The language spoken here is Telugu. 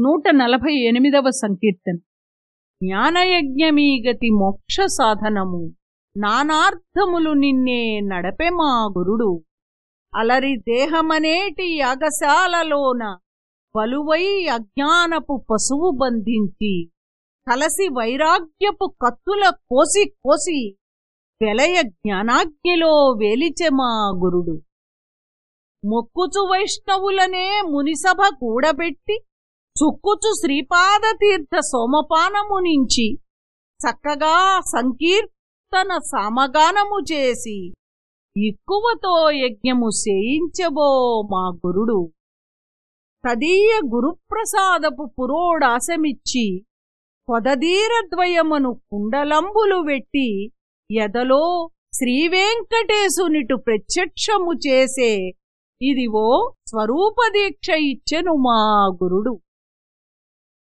నూట నలభై ఎనిమిదవ సంకీర్తన. జ్ఞానయజ్ఞమీగతి మోక్ష సాధనము నానార్థములు నిన్నే నడపె మా గురుడు. అలరి దేహమనేటి యాగశాలలోన పలువై అజ్ఞానపు పశువు బంధించి కలసి వైరాగ్యపు కత్తుల కోసి కోసి వెలయ జ్ఞానాగ్నిలో వేలిచెమా గురుడు. మొక్కుచు వైష్ణవులనే మునిసభ కూడబెట్టి చుక్కుచు శ్రీపాదతీర్థ సోమపానము నుంచి చక్కగా సంకీర్తన సామగానము చేసి ఎక్కువతో యజ్ఞము చేయించబో మా గురుడు. తదీయ గురుప్రసాదపు పురోడాశమిచ్చి పొదదీరద్వయమును కుండలంబులు వెట్టి ఎదలో శ్రీవేంకటేశునిటు ప్రత్యక్షము చేసే ఇదివో స్వరూపదీక్ష ఇచ్చెను మా గురుడు.